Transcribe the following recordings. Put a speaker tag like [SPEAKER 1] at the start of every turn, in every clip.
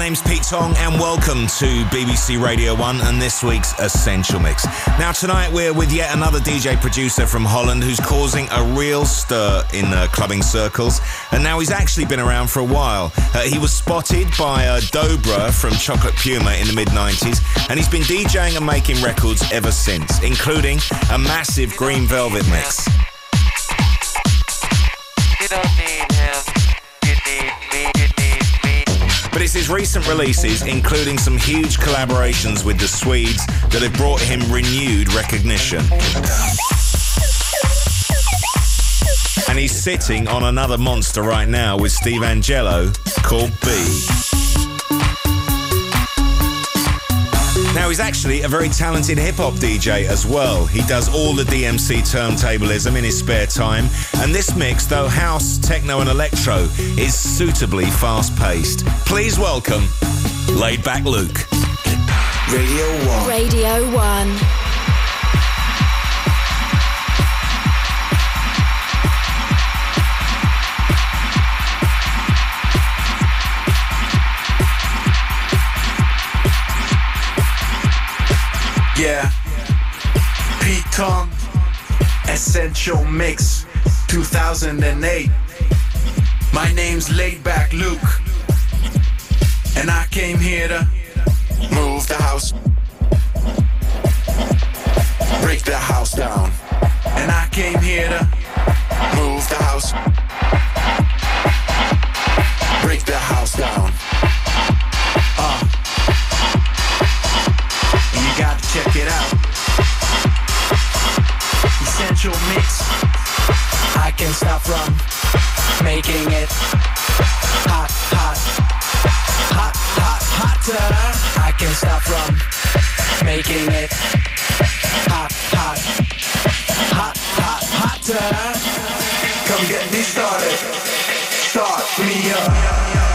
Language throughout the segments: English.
[SPEAKER 1] Name's Pete Tong, and welcome to BBC Radio 1 and this week's Essential Mix. Now, tonight we're with yet another DJ producer from Holland who's causing a real stir in uh, clubbing circles, and now he's actually been around for a while. Uh, he was spotted by uh, Dobre from Chocolate Puma in the mid 90s, and he's been DJing and making records ever since, including a massive Green Velvet mix.
[SPEAKER 2] You don't need. You need me.
[SPEAKER 1] But it's his recent releases, including some huge collaborations with the Swedes, that have brought him renewed recognition. And he's sitting on another monster right now with Steve Angello called Be. Now, he's actually a very talented hip hop DJ as well. He does all the DMC turntablism in his spare time, and this mix, though house, techno, and electro, is suitably fast paced. Please welcome Laidback Luke.
[SPEAKER 3] Radio 1.
[SPEAKER 4] Radio 1.
[SPEAKER 5] Yeah. Pete Tong, Essential Mix, 2008. My name's Laidback Luke, and I came here to move the house, break the house down. And I came here to move the house, Stop from making it hot, hot, hot, hot, hotter. I can't stop from making it hot, hot, hot, hot, hotter. Come get me started. Start me up.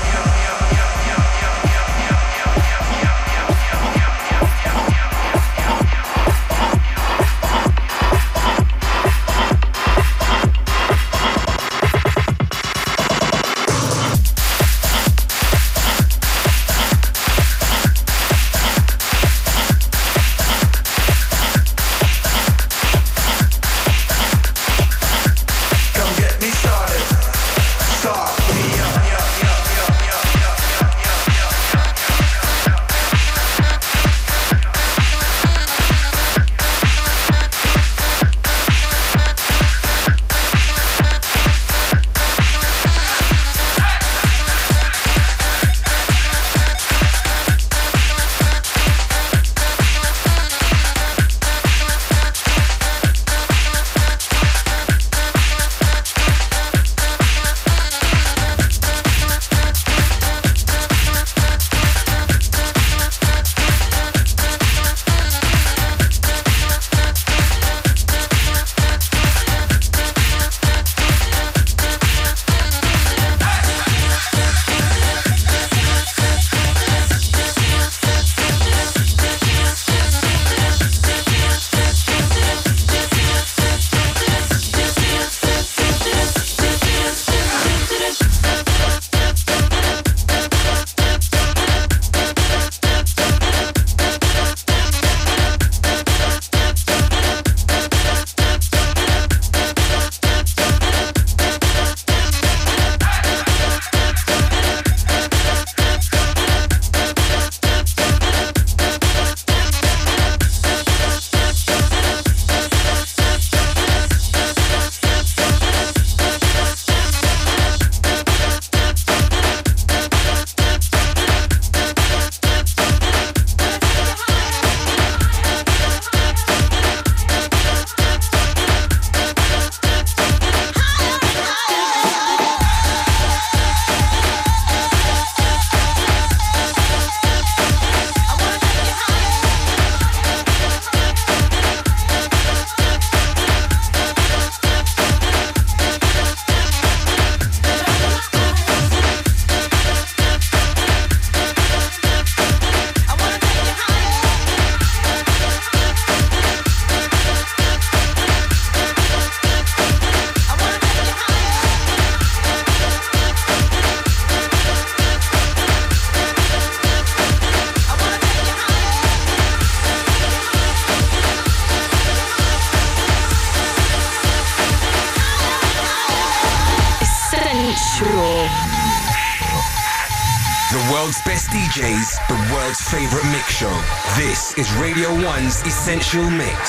[SPEAKER 6] Mix.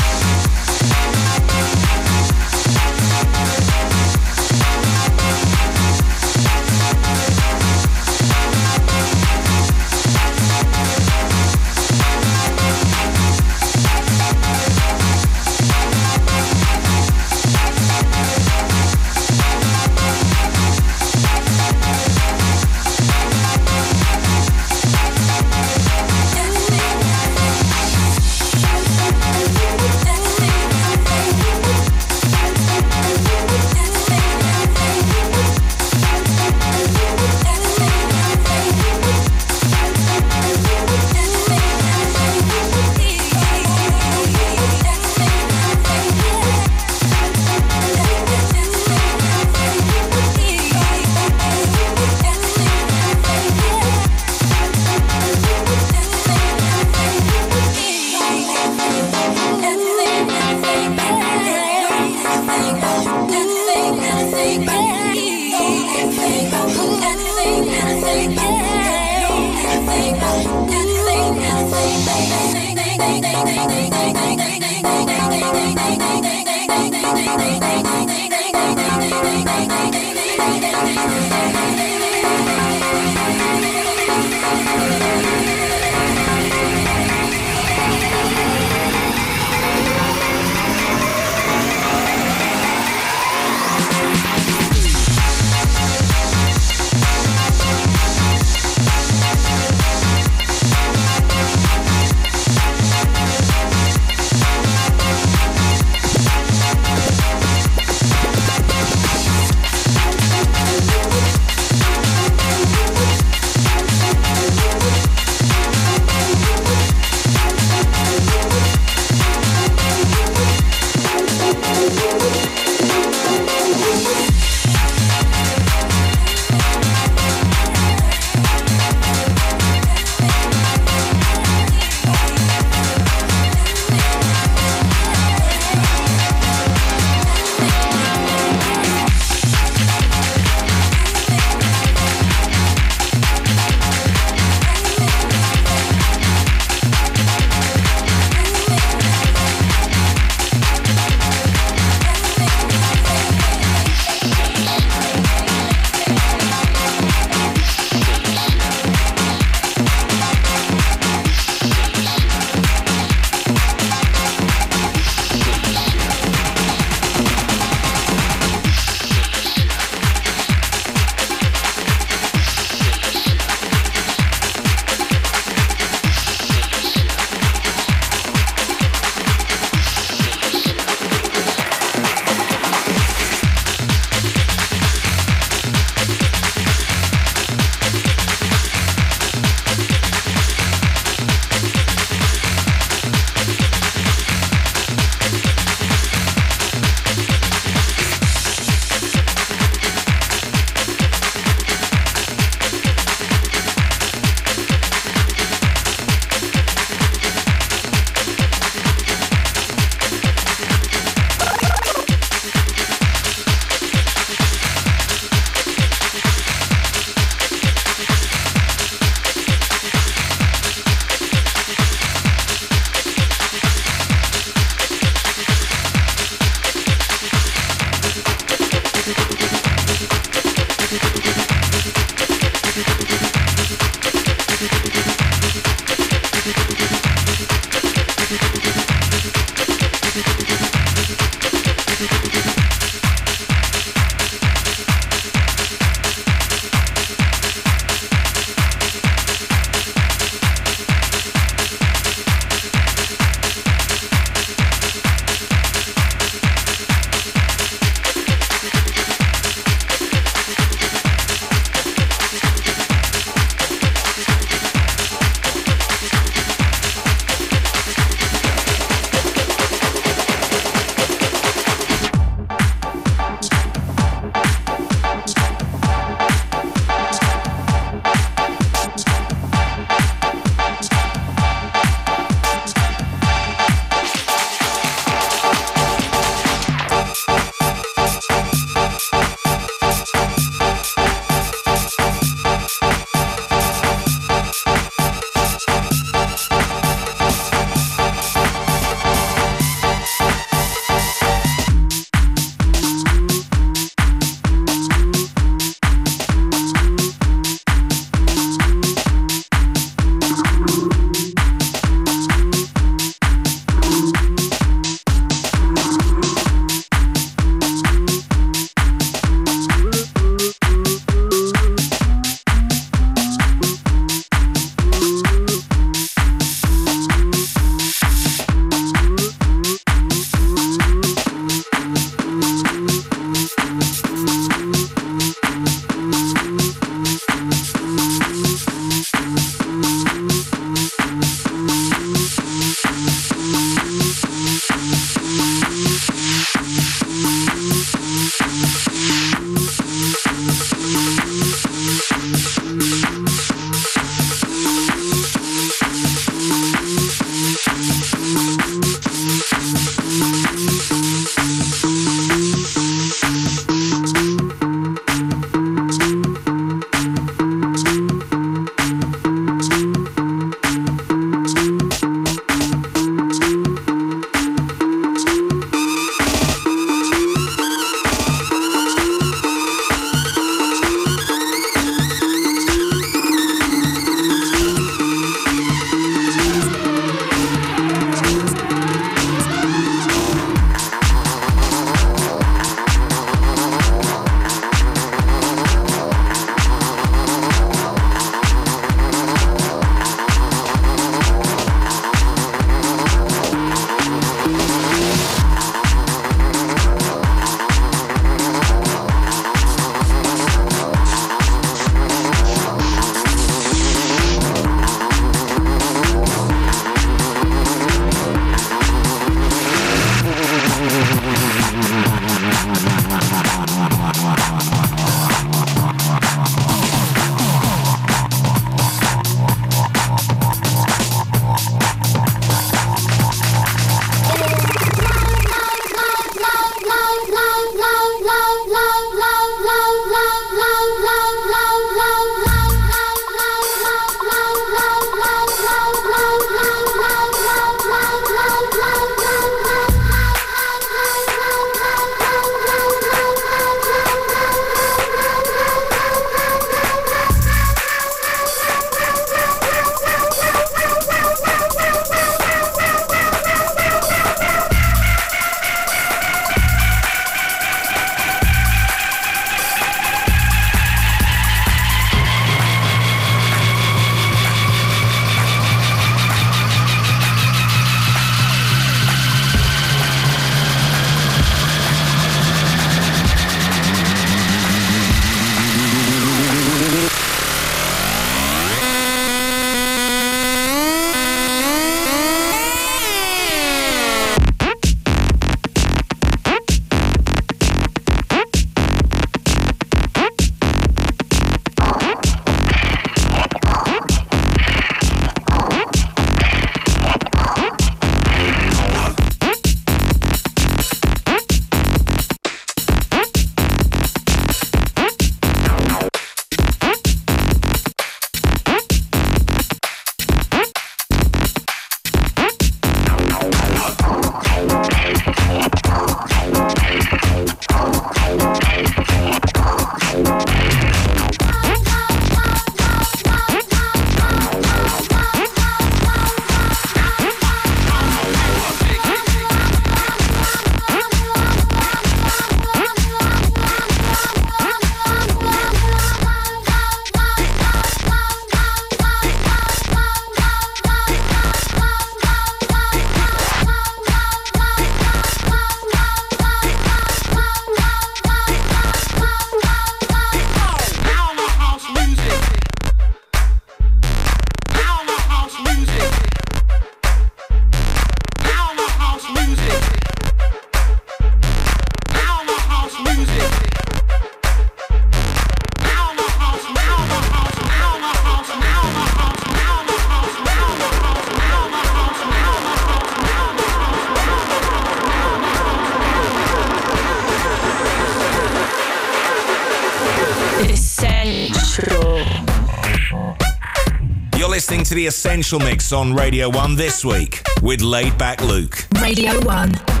[SPEAKER 1] Listening to the Essential Mix on Radio 1 this week with Laidback Luke.
[SPEAKER 6] Radio 1.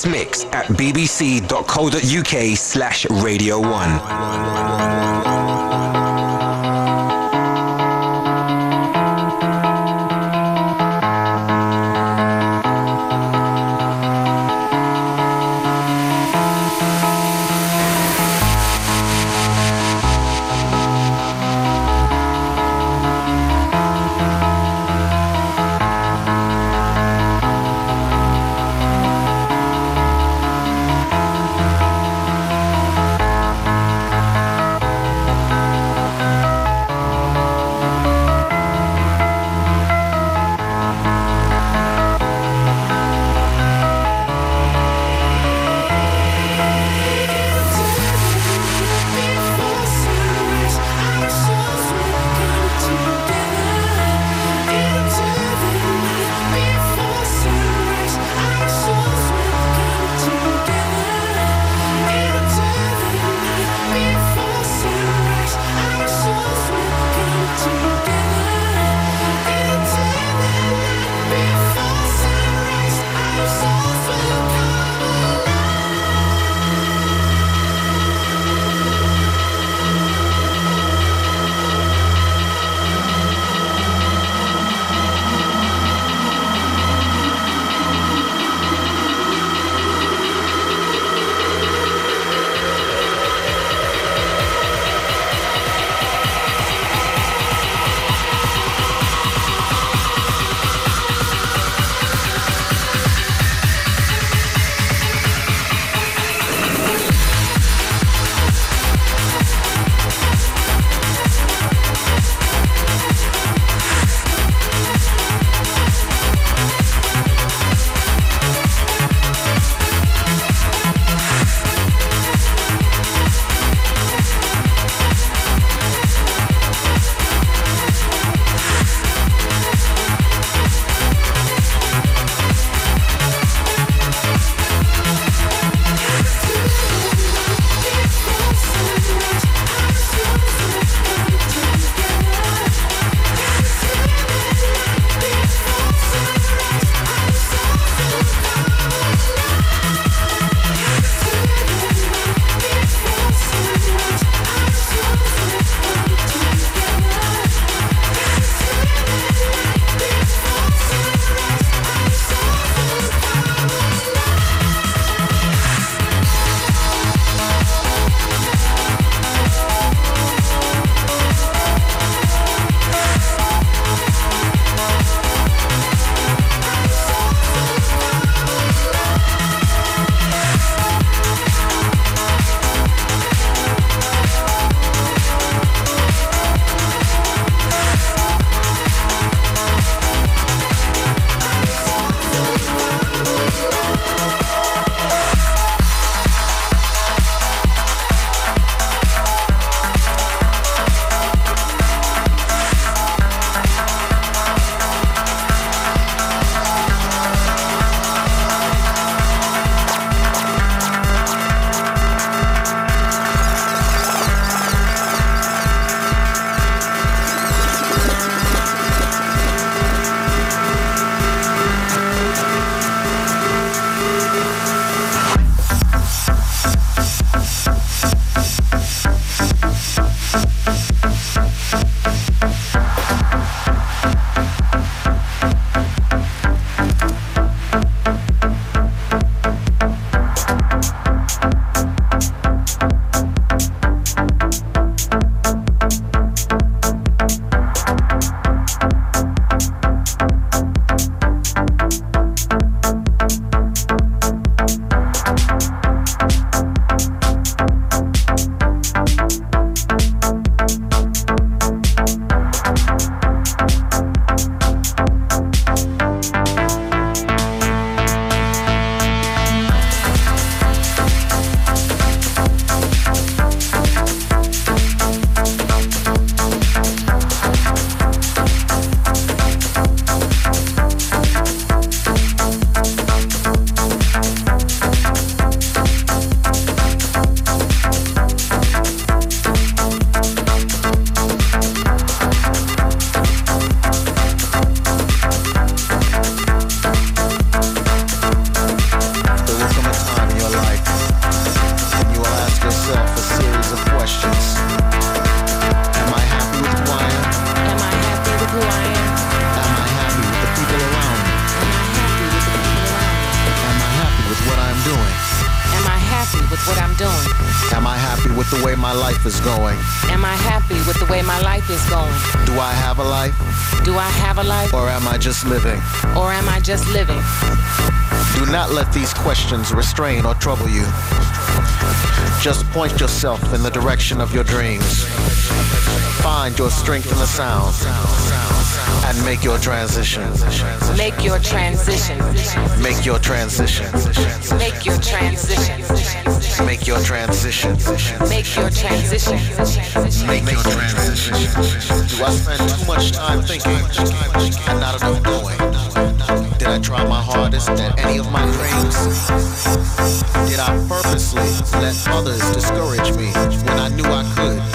[SPEAKER 3] This mix at bbc.co.uk slash Radio 1.
[SPEAKER 7] Just living?
[SPEAKER 8] Or am I just living?
[SPEAKER 7] Do not let these questions restrain or trouble you. Just point yourself in the direction of your dreams. Find your strength in the sound and make your transition.
[SPEAKER 8] Make your transition.
[SPEAKER 7] Make your transition.
[SPEAKER 8] Make your transition.
[SPEAKER 7] Make your transition.
[SPEAKER 8] Make your transition.
[SPEAKER 7] Make your transition. Do I spend too much time thinking and not enough doing? Did I try my hardest at any of my dreams? Did I purposely let others discourage me when I knew I could?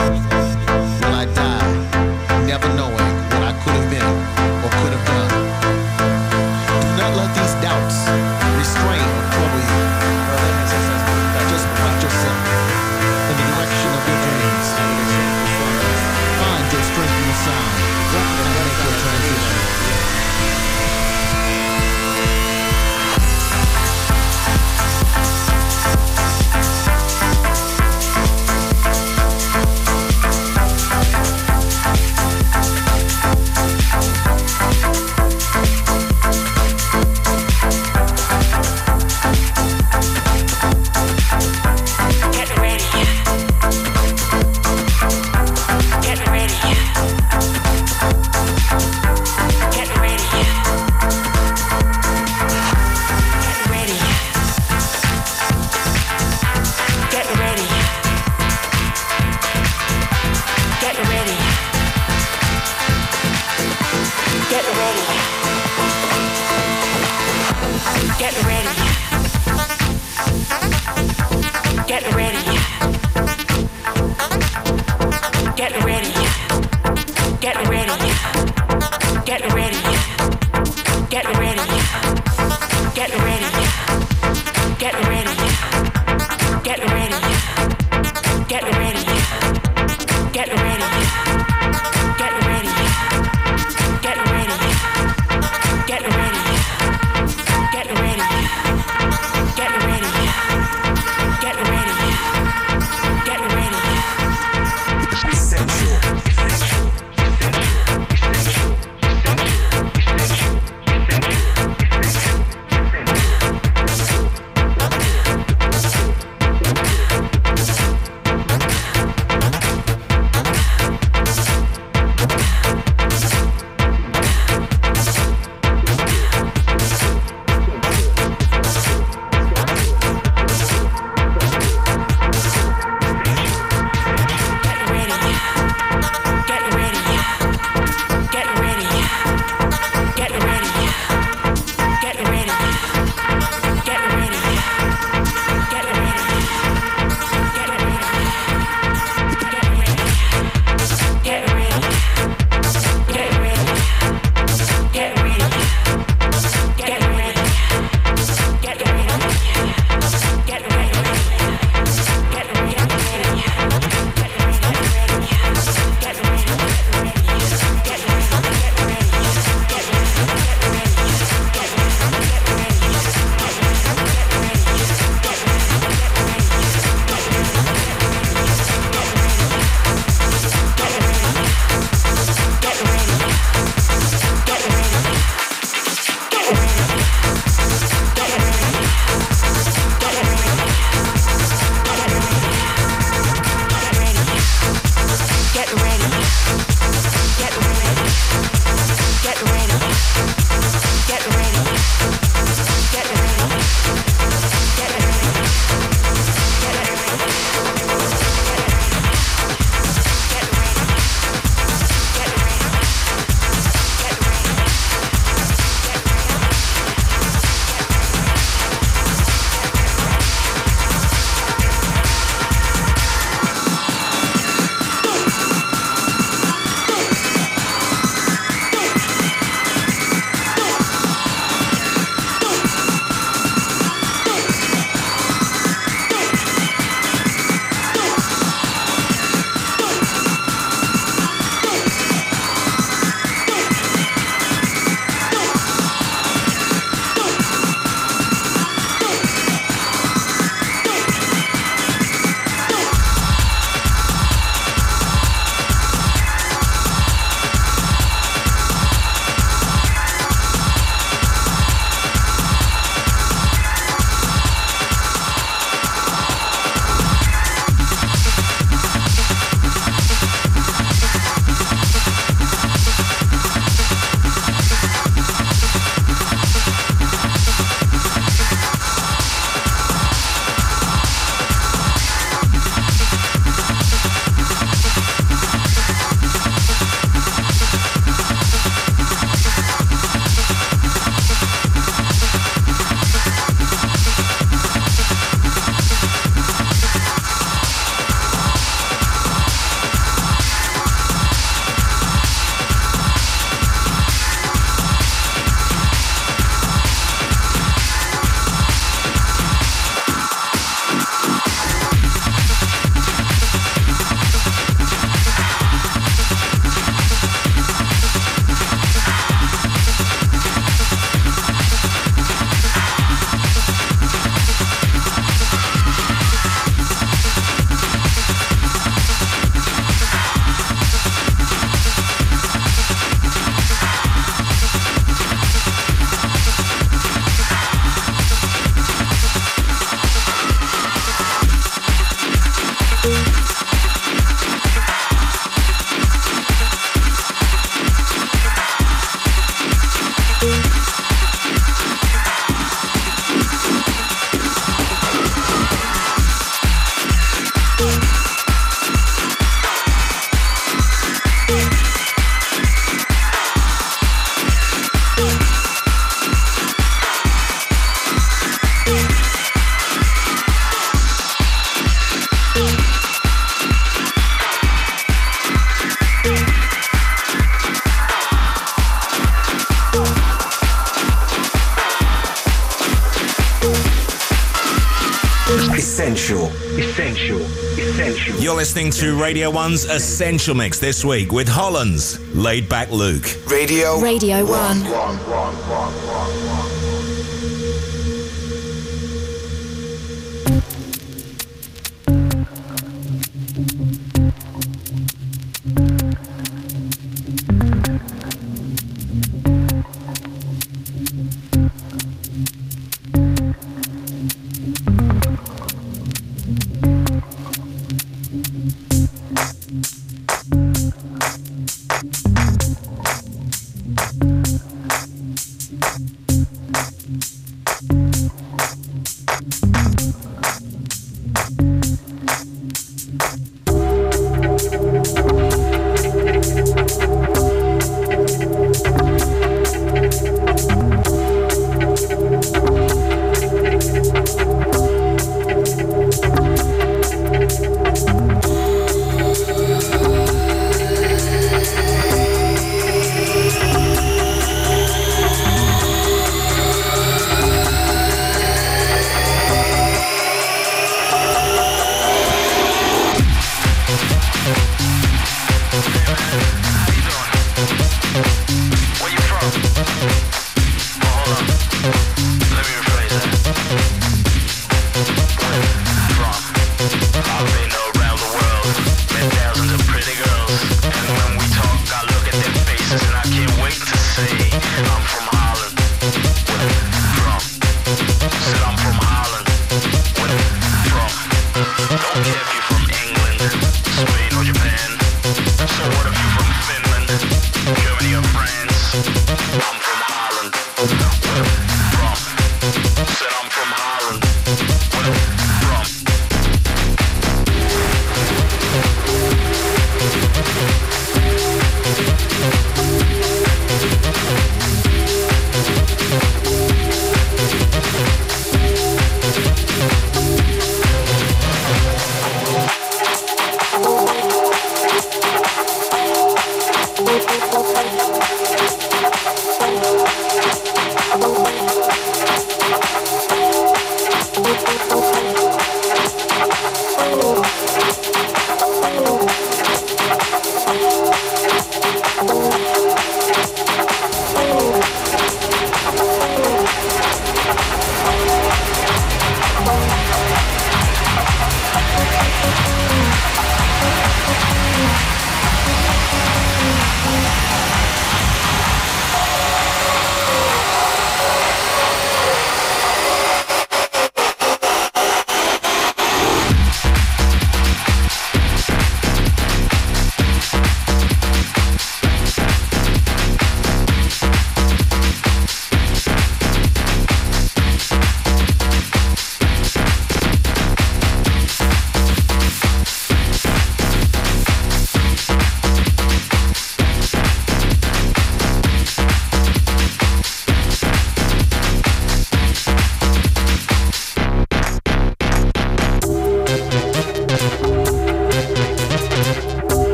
[SPEAKER 1] Listening to Radio 1's Essential Mix this week with Holland's Laidback Luke.
[SPEAKER 9] Radio.
[SPEAKER 10] Radio 1.
[SPEAKER 9] Essential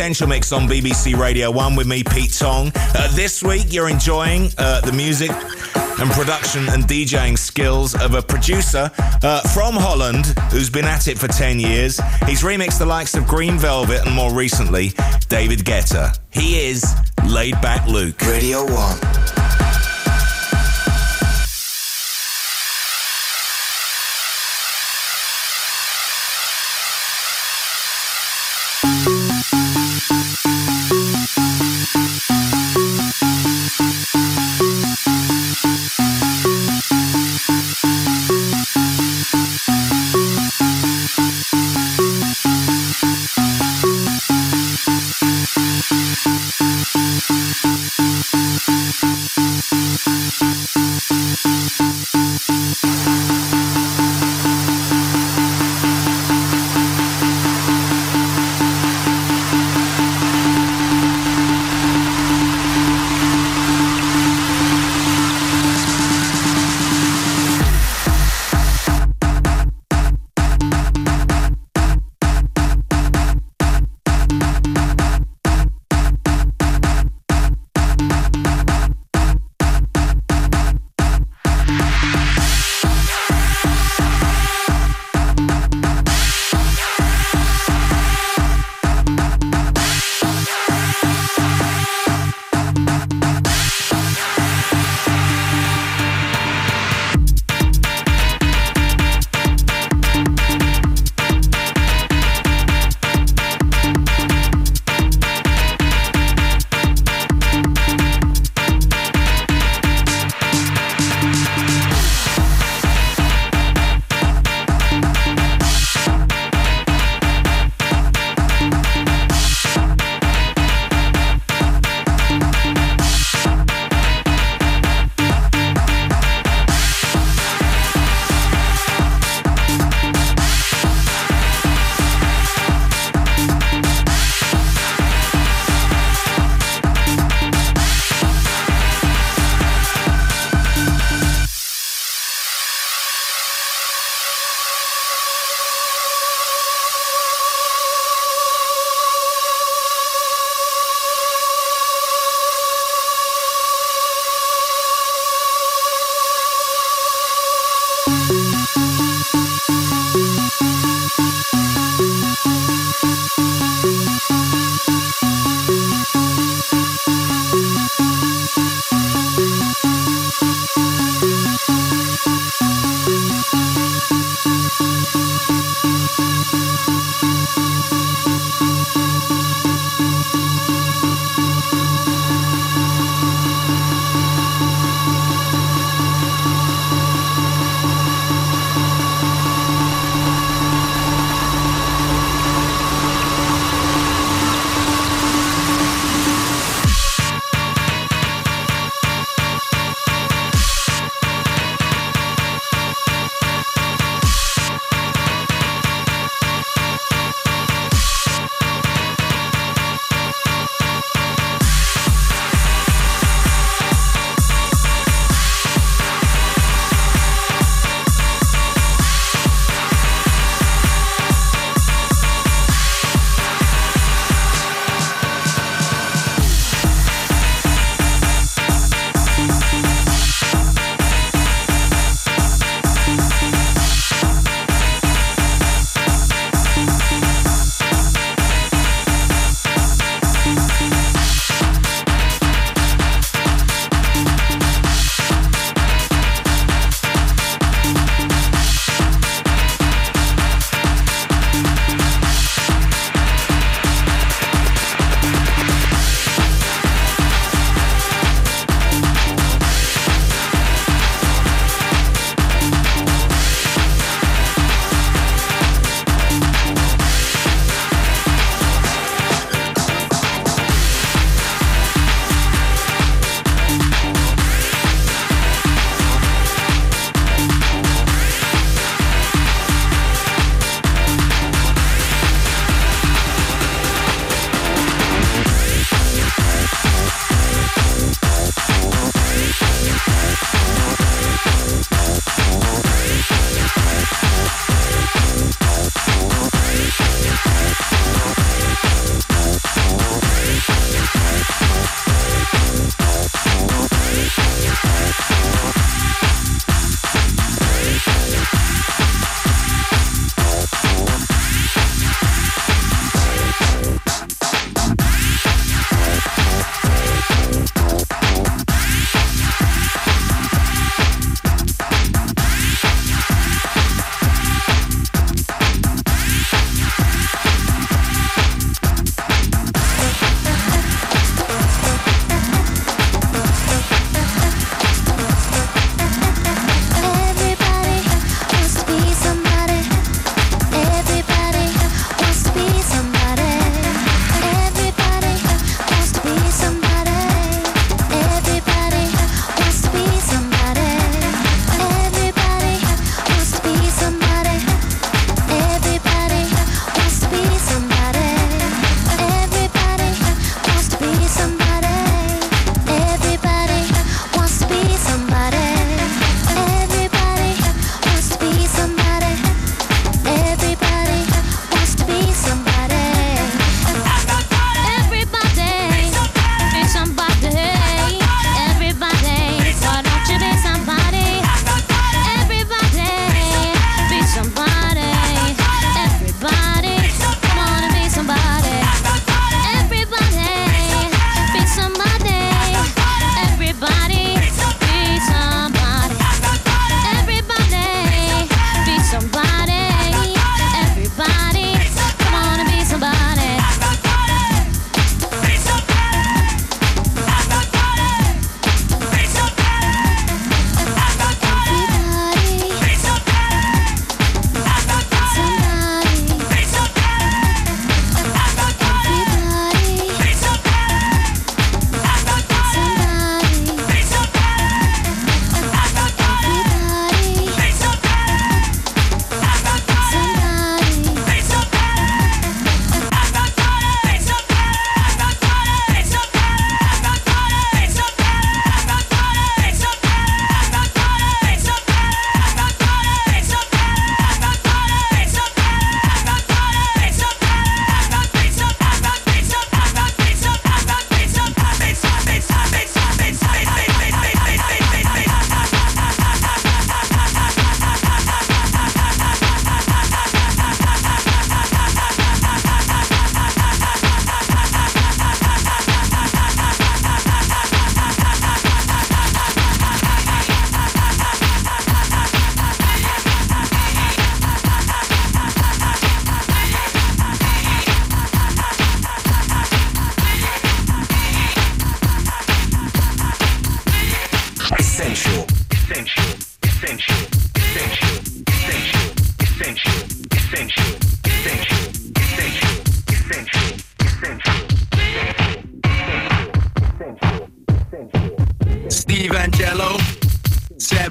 [SPEAKER 9] Essential Mix
[SPEAKER 11] on
[SPEAKER 1] BBC Radio 1 with me, Pete Tong. Uh, this week, you're enjoying uh, the music and production and DJing skills of a producer uh, from Holland who's been at it for 10 years. He's remixed the likes of Green Velvet and more recently, David Guetta. He is Laidback Luke.
[SPEAKER 12] Radio 1.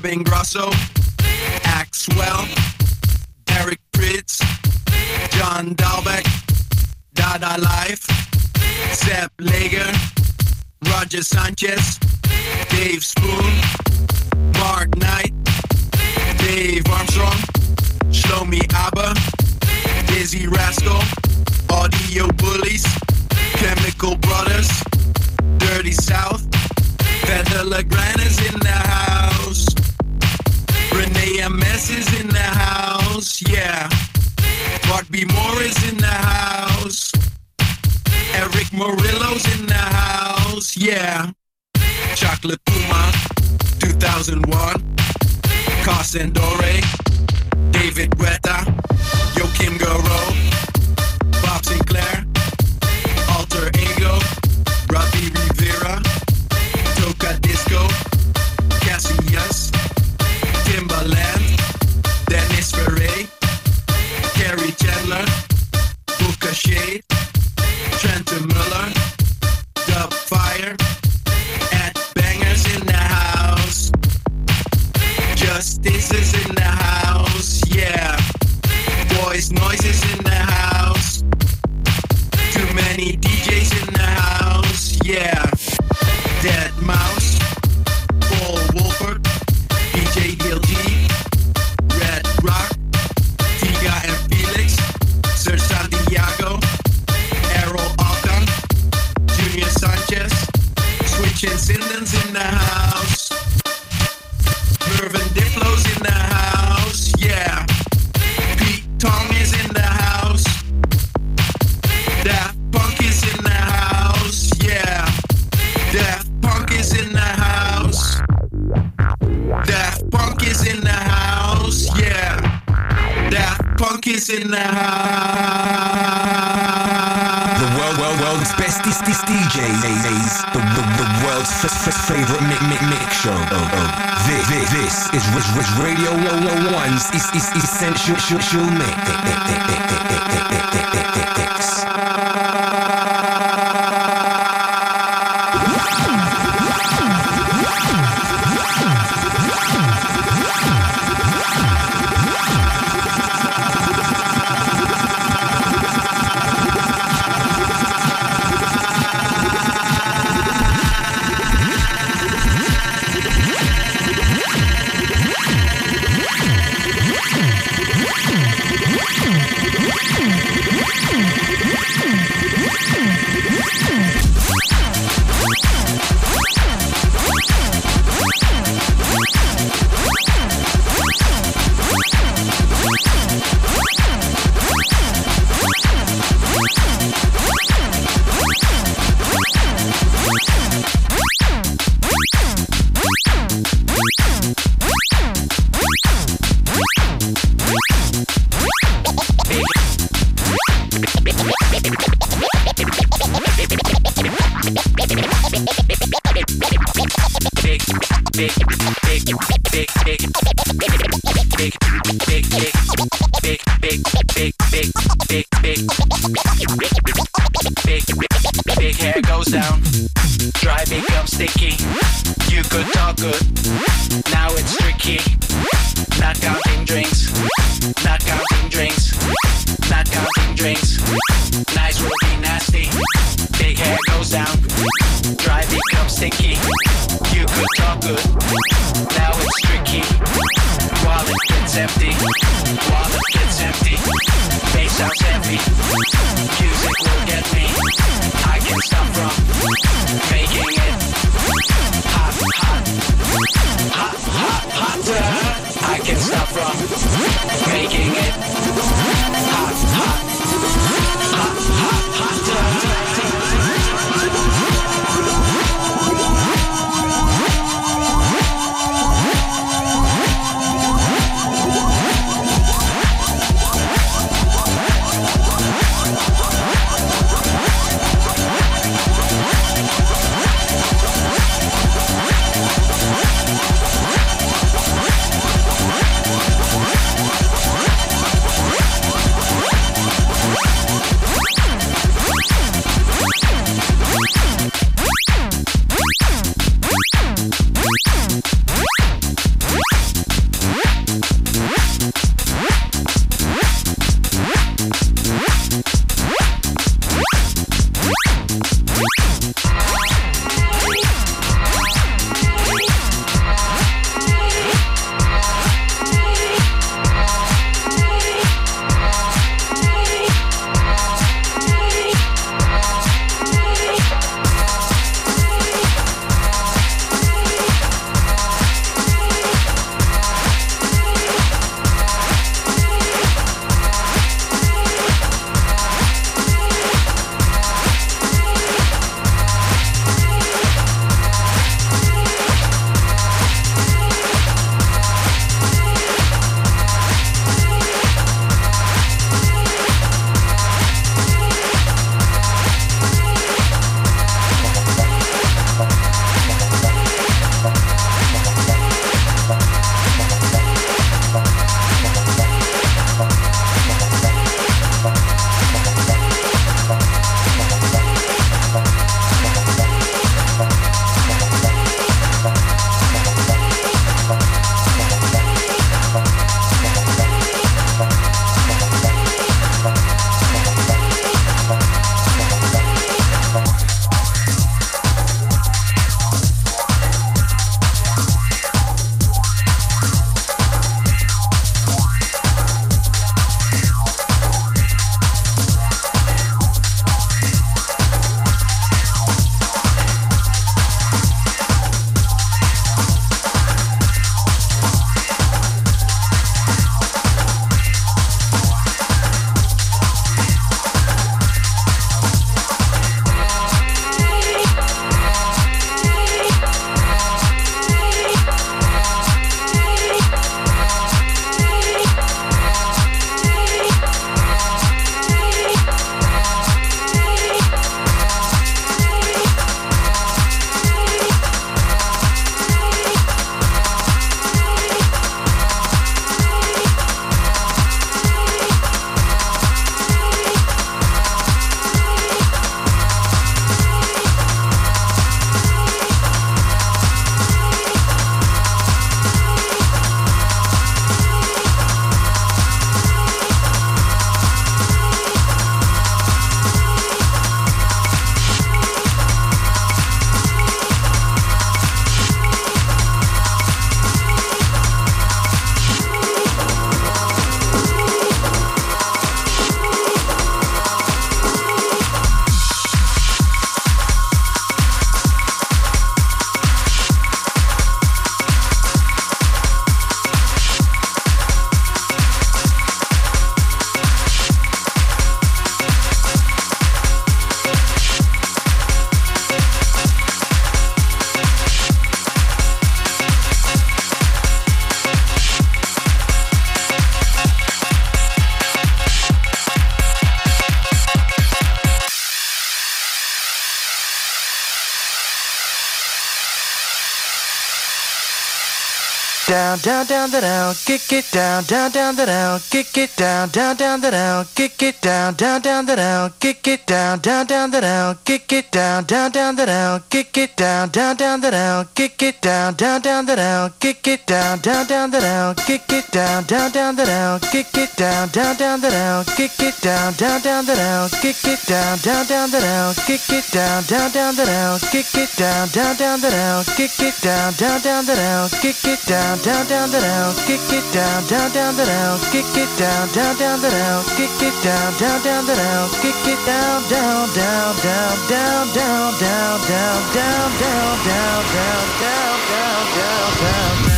[SPEAKER 5] Seb Ingrosso, Axwell, Eric Prydz, John Dahlbäck, Dada Life, Sepp Lager, Roger Sanchez, Dave Spoon, Mark Knight, Dave Armstrong, Shlomi Aber, Dizzee Rascal, Audio Bullys, Chemical Brothers, Dirty South, Feather in Renee is in the house, yeah. Mark B. Moore is in the house. Erick Morillo's in the house, yeah. Chocolate Puma, 2001. Carson Dore, David Guetta, Joachim Garraud, Bob Sinclar, Alter Ego, Robbie Rivera, Tocadisco, Cassius, Timbaland, Booka Shade, Trentemøller, Dub Fire, at Bangers in the house. Justice is in the house, yeah. Boys Noize's in the house. Too many DJs in the house, yeah. Switch and in the house. Mervyn Diplo's in the house, yeah. Pete Tong is in the house. Daft Punk is in the house, yeah. Daft Punk is in the house. Daft Punk is in the house, yeah. Daft Punk is in the house.
[SPEAKER 12] Favorite mix, mix, mix show. Oh, oh. This, this, this is Rich, Rich Radio 101's is, is essential mix.
[SPEAKER 13] Down, down,
[SPEAKER 7] down, the down, kick it down, down, down, the down, kick it down, down, down, the down, kick it down, down, down, the down, kick it down, down, down, the down, kick it down, down, down, the down, kick it down, down, down, the down, kick it down, down, down, the down, kick it down, down, down, the down, kick it down, down, down, the down, kick it down, down, down, the down, kick it down, down, down, the down, kick it down, down, down, the down, kick it down, down, down, the down, kick it down, down, down, the down, kick it down, down, down, the down, kick it down, down, down, the down, kick it down, down, down, the down, kick it down, down, down, the down, kick it down, down, down, the down, kick it down, down, down, down, down, down, down, down, down, down, down, down, down, down, down, down.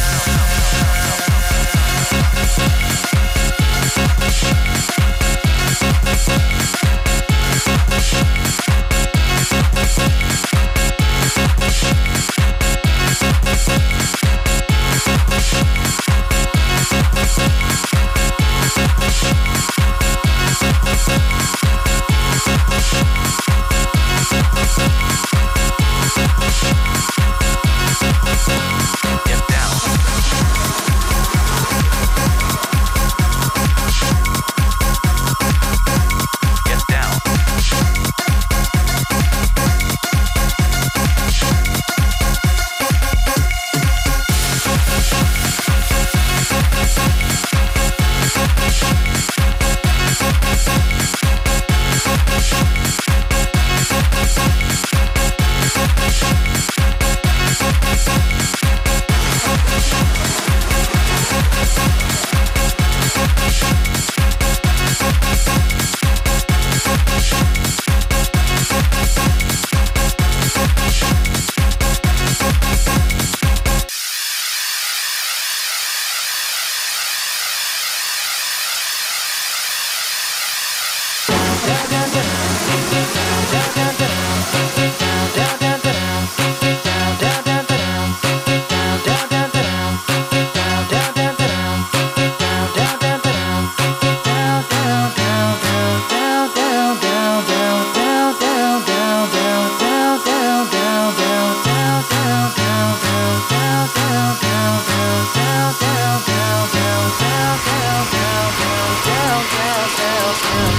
[SPEAKER 1] Yeah.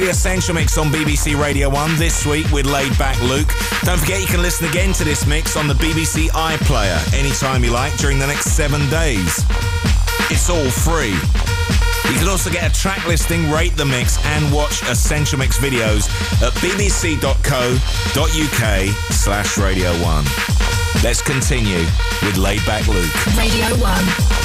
[SPEAKER 1] the Essential Mix on BBC Radio 1 this week with Laidback Luke. Don't forget you can listen again to this mix on the BBC iPlayer anytime you like during the next seven days. It's all free. You can also get a track listing, rate the mix, and watch Essential Mix videos at bbc.co.uk slash Radio 1. Let's continue with Laidback Luke.
[SPEAKER 10] Radio 1.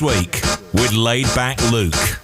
[SPEAKER 14] Week with Laidback Luke.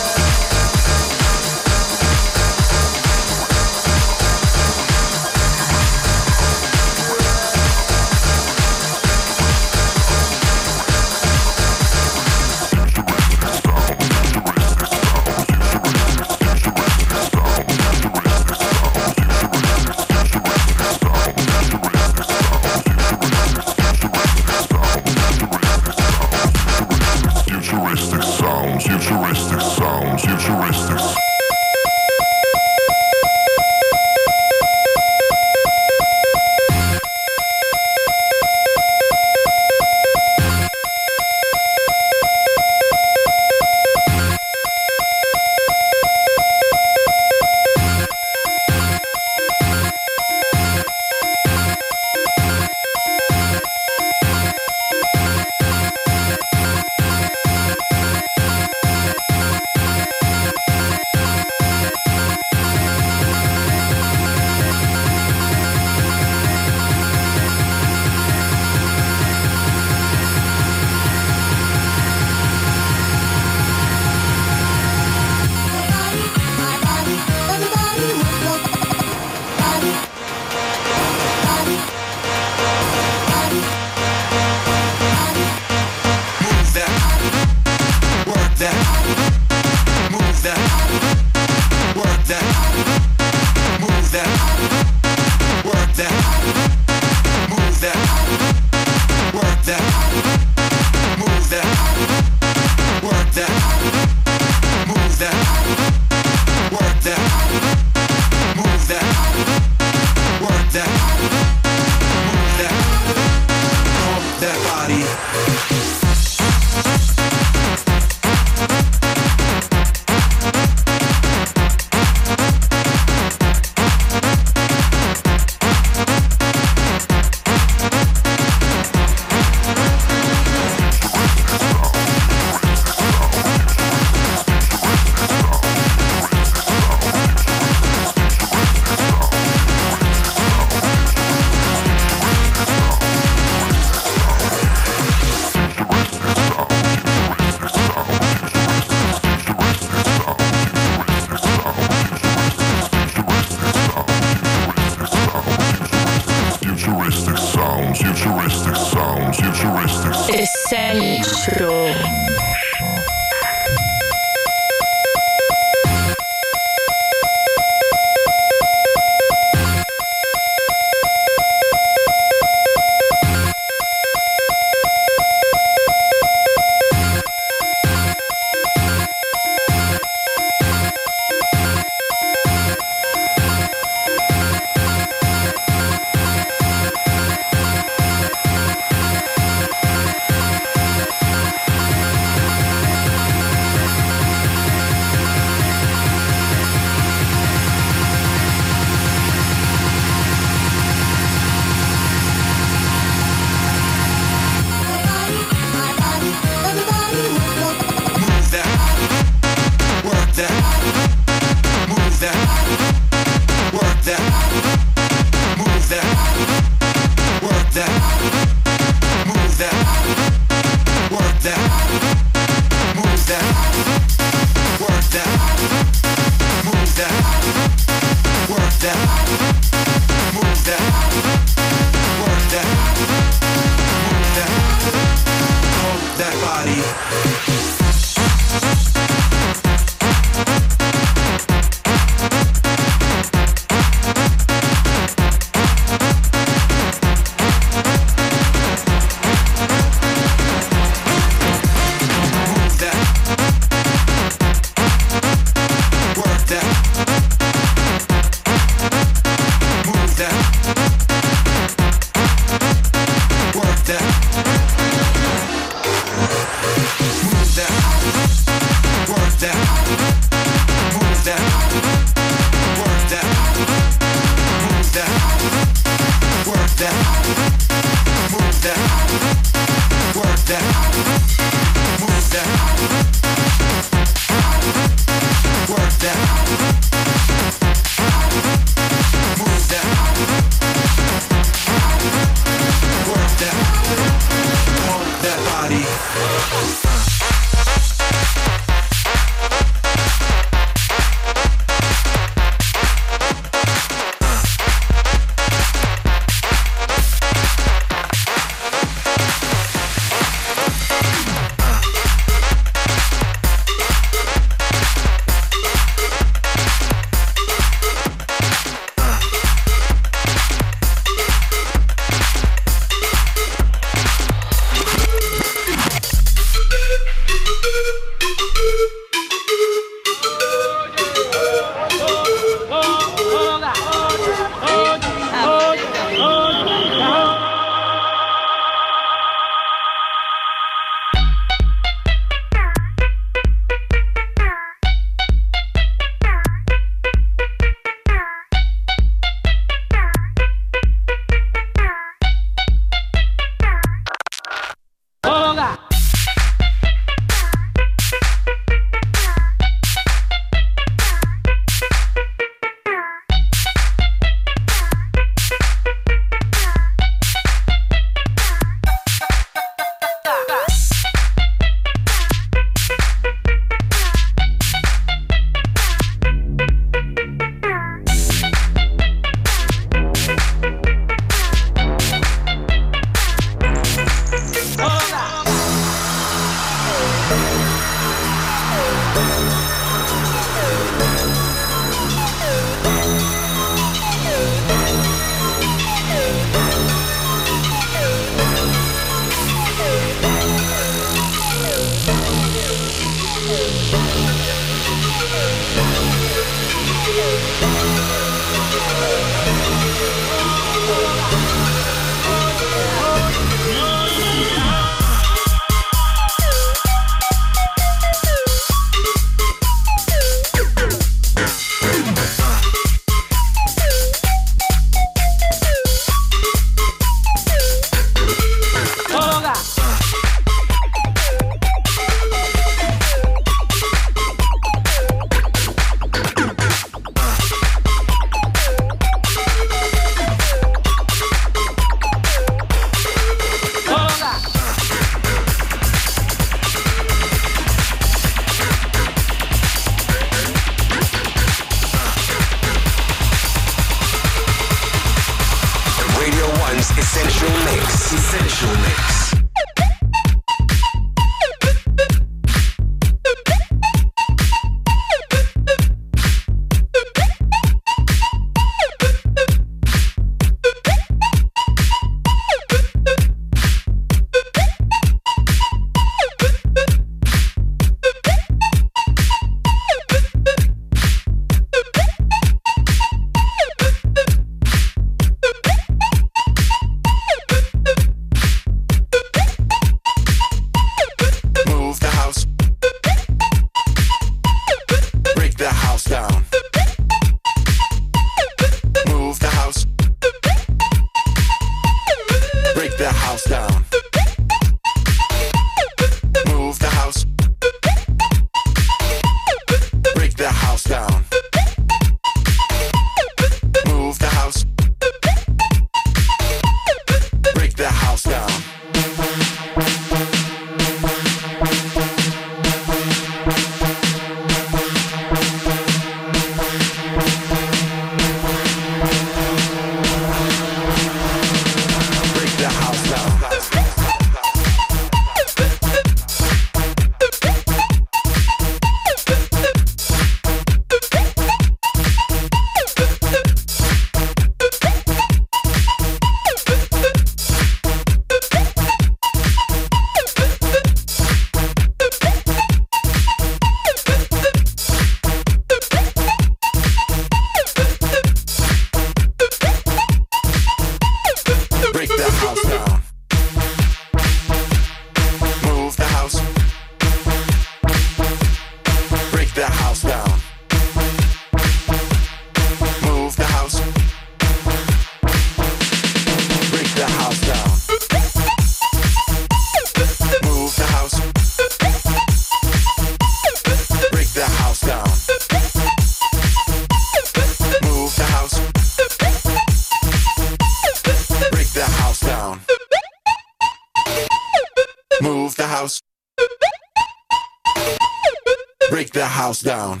[SPEAKER 15] House down.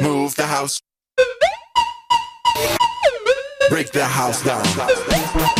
[SPEAKER 15] Move the house. Break the house down.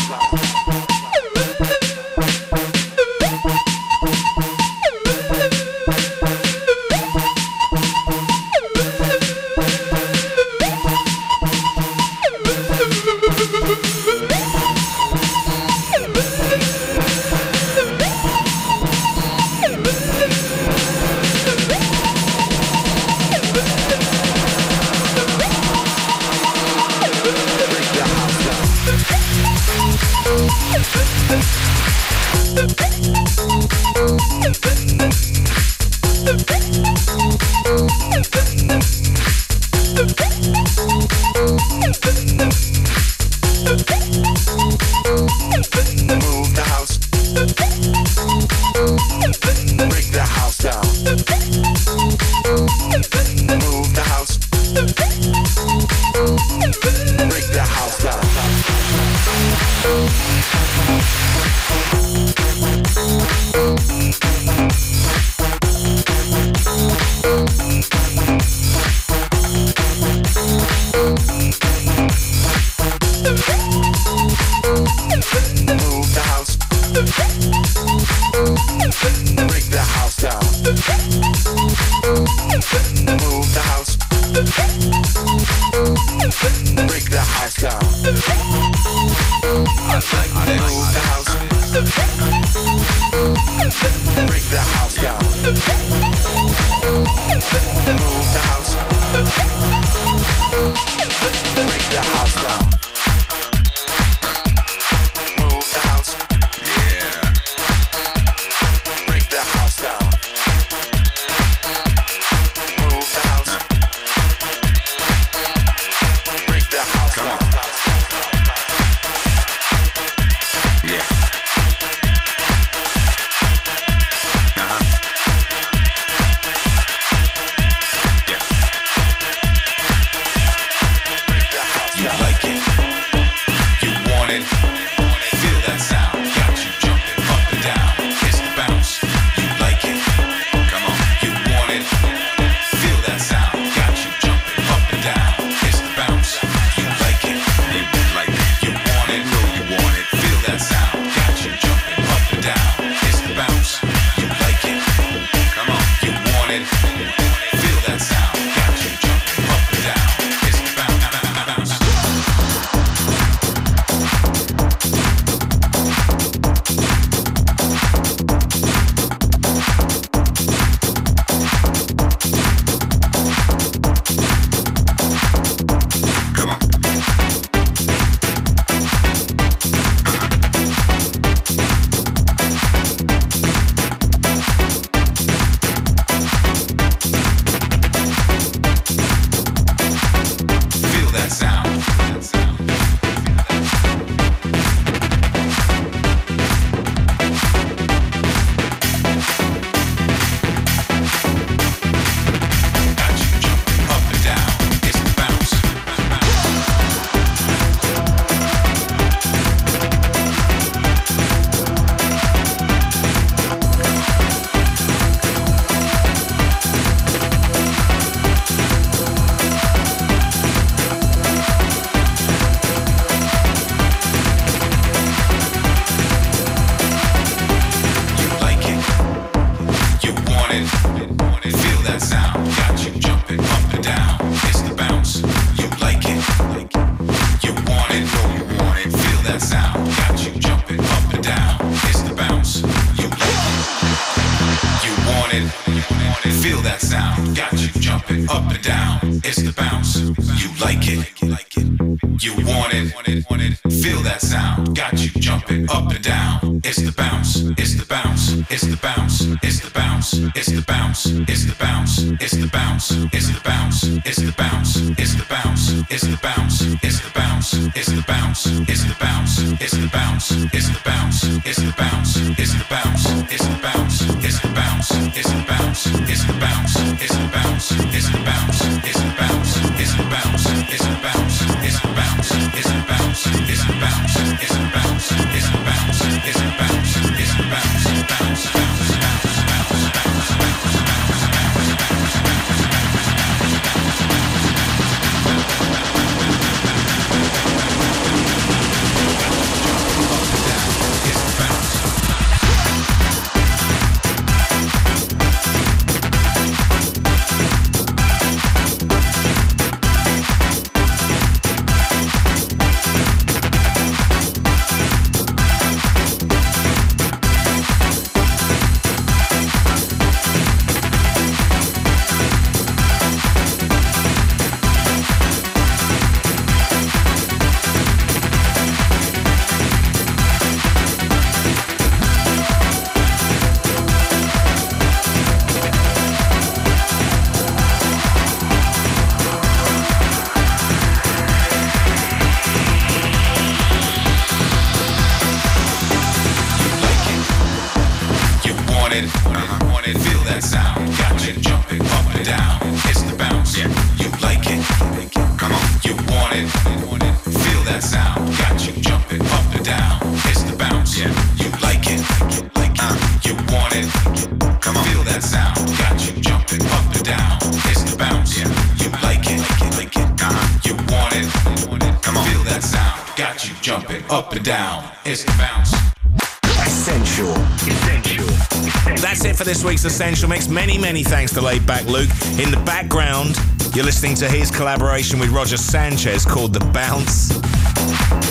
[SPEAKER 12] Essential
[SPEAKER 1] Mix. Many, many thanks to Laidback Luke. In the background, you're listening to his collaboration with Roger Sanchez called The Bounce.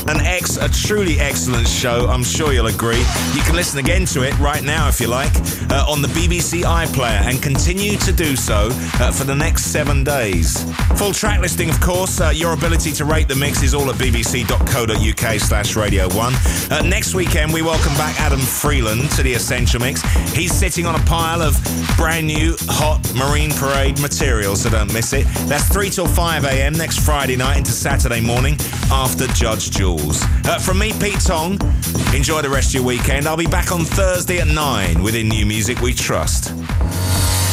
[SPEAKER 1] An ex, a truly excellent show. I'm sure you'll agree. You can listen again to it right now if you like uh, on the BBC iPlayer and continue to do so uh, for the next seven days. Full track listing, of course. Uh, your ability to rate the mix is all at bbc.co.uk slash radio one. Uh, next weekend, we welcome back Adam Freeland to the Essential Mix. He's sitting on a pile of brand new, hot Marine Parade material, so don't miss it. That's 3 till 5 a.m. next Friday night into Saturday morning after Judge Jules. Uh, from me, Pete Tong, enjoy the rest of your weekend. I'll be back on Thursday at 9 With within New Music We Trust.